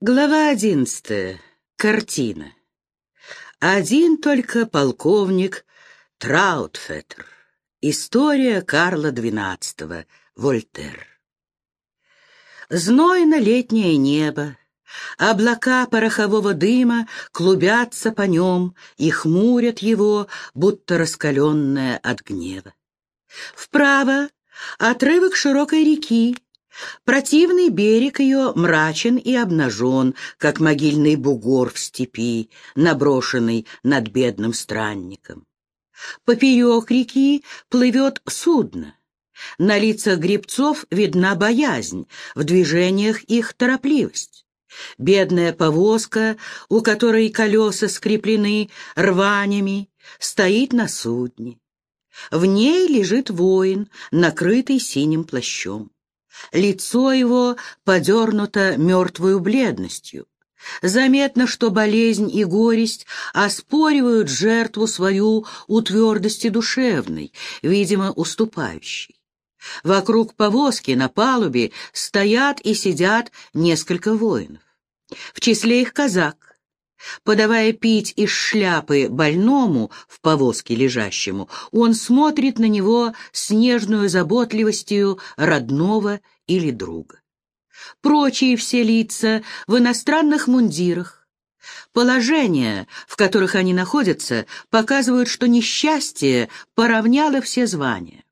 Глава одиннадцатая. Картина. Один только полковник Траутфеттер. История Карла XII. Вольтер. Знойно летнее небо, облака порохового дыма клубятся по нем и хмурят его, будто раскаленное от гнева. Вправо отрывок широкой реки, Противный берег ее мрачен и обнажен, как могильный бугор в степи, наброшенный над бедным странником. Поперек реки плывет судно. На лицах гребцов видна боязнь, в движениях их торопливость. Бедная повозка, у которой колеса скреплены рванями, стоит на судне. В ней лежит воин, накрытый синим плащом. Лицо его подернуто мертвую бледностью. Заметно, что болезнь и горесть оспоривают жертву свою у твердости душевной, видимо, уступающей. Вокруг повозки на палубе стоят и сидят несколько воинов. В числе их казак. Подавая пить из шляпы больному в повозке лежащему, он смотрит на него с нежной заботливостью родного или друга. Прочие все лица в иностранных мундирах. Положения, в которых они находятся, показывают, что несчастье поравняло все звания.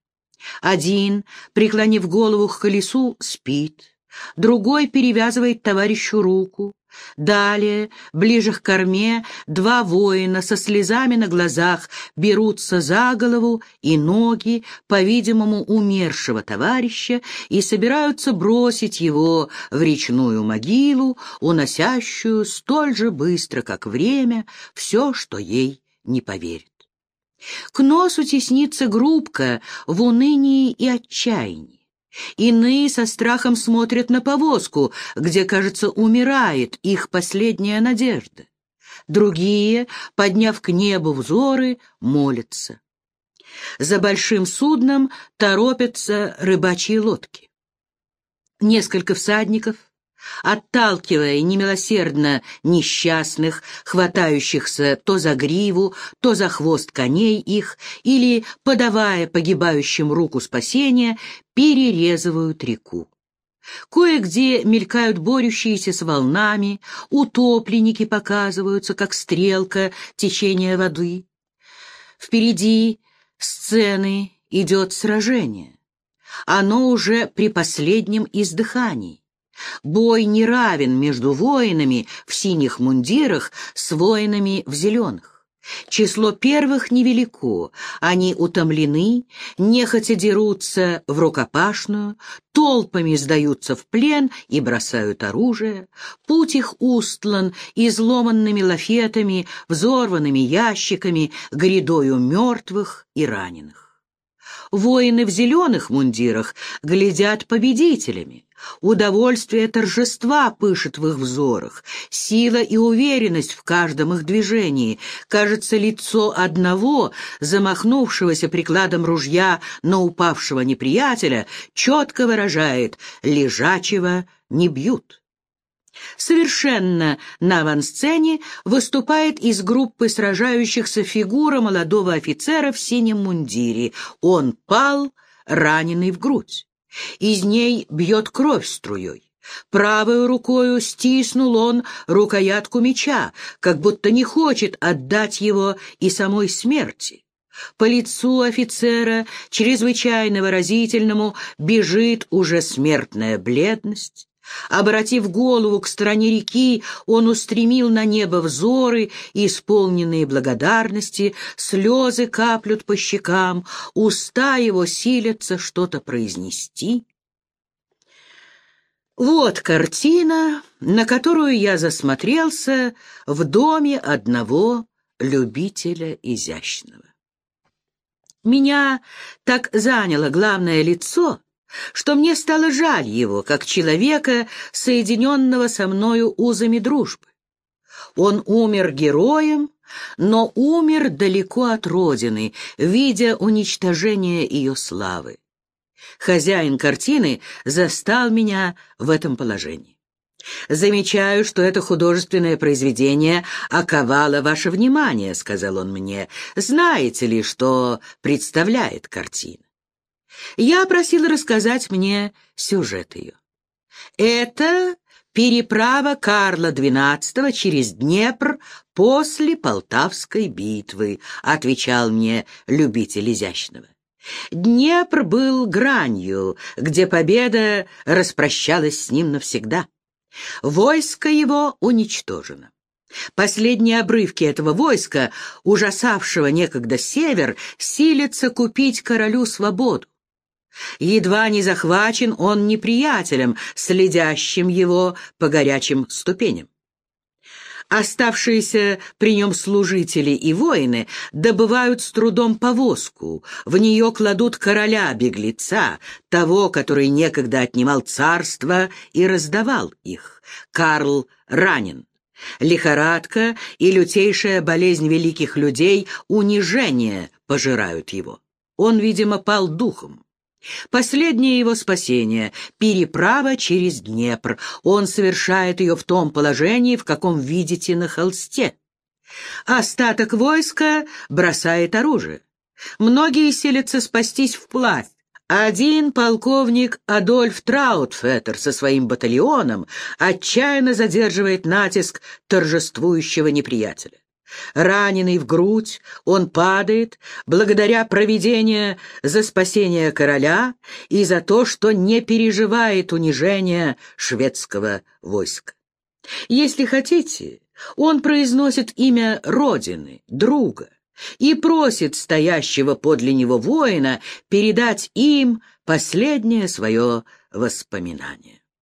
Один, преклонив голову к колесу, спит, другой перевязывает товарищу руку, Далее, ближе к корме, два воина со слезами на глазах берутся за голову и ноги, по-видимому, умершего товарища и собираются бросить его в речную могилу, уносящую столь же быстро, как время, все, что ей не поверит. К носу теснится группка в унынии и отчаянии. Иные со страхом смотрят на повозку, где, кажется, умирает их последняя надежда. Другие, подняв к небу взоры, молятся. За большим судном торопятся рыбачьи лодки. Несколько всадников отталкивая немилосердно несчастных, хватающихся то за гриву, то за хвост коней их, или, подавая погибающим руку спасения, перерезывают реку. Кое-где мелькают борющиеся с волнами, утопленники показываются, как стрелка течения воды. Впереди сцены идет сражение. Оно уже при последнем издыхании. Бой не равен между воинами в синих мундирах с воинами в зеленых. Число первых невелико, они утомлены, нехотя дерутся в рукопашную, толпами сдаются в плен и бросают оружие, путь их устлан изломанными лафетами, взорванными ящиками, грядою мертвых и раненых. Воины в зеленых мундирах глядят победителями, Удовольствие торжества пышет в их взорах, сила и уверенность в каждом их движении. Кажется, лицо одного, замахнувшегося прикладом ружья на упавшего неприятеля, четко выражает «лежачего не бьют». Совершенно на авансцене выступает из группы сражающихся фигура молодого офицера в синем мундире. Он пал, раненый в грудь. Из ней бьет кровь струей. Правой рукою стиснул он рукоятку меча, как будто не хочет отдать его и самой смерти. По лицу офицера, чрезвычайно выразительному, бежит уже смертная бледность. Обратив голову к стороне реки, он устремил на небо взоры, исполненные благодарности, слезы каплют по щекам, уста его силятся что-то произнести. Вот картина, на которую я засмотрелся в доме одного любителя изящного. Меня так заняло главное лицо — что мне стало жаль его, как человека, соединенного со мною узами дружбы. Он умер героем, но умер далеко от родины, видя уничтожение ее славы. Хозяин картины застал меня в этом положении. «Замечаю, что это художественное произведение оковало ваше внимание», — сказал он мне. «Знаете ли, что представляет картина?» Я просил рассказать мне сюжет ее. Это переправа Карла XII через Днепр после Полтавской битвы, отвечал мне любитель изящного. Днепр был гранью, где победа распрощалась с ним навсегда. Войско его уничтожено. Последние обрывки этого войска, ужасавшего некогда север, силятся купить королю свободу. Едва не захвачен он неприятелем, следящим его по горячим ступеням. Оставшиеся при нем служители и воины добывают с трудом повозку, в нее кладут короля-беглеца, того, который некогда отнимал царство и раздавал их. Карл ранен. Лихорадка и лютейшая болезнь великих людей, унижение пожирают его. Он, видимо, пал духом. Последнее его спасение — переправа через Днепр. Он совершает ее в том положении, в каком видите на холсте. Остаток войска бросает оружие. Многие селятся спастись вплавь. Один полковник Адольф Траутфеттер со своим батальоном отчаянно задерживает натиск торжествующего неприятеля. Раненый в грудь, он падает, благодаря проведению за спасение короля и за то, что не переживает унижения шведского войска. Если хотите, он произносит имя Родины, друга, и просит стоящего подле него воина передать им последнее свое воспоминание.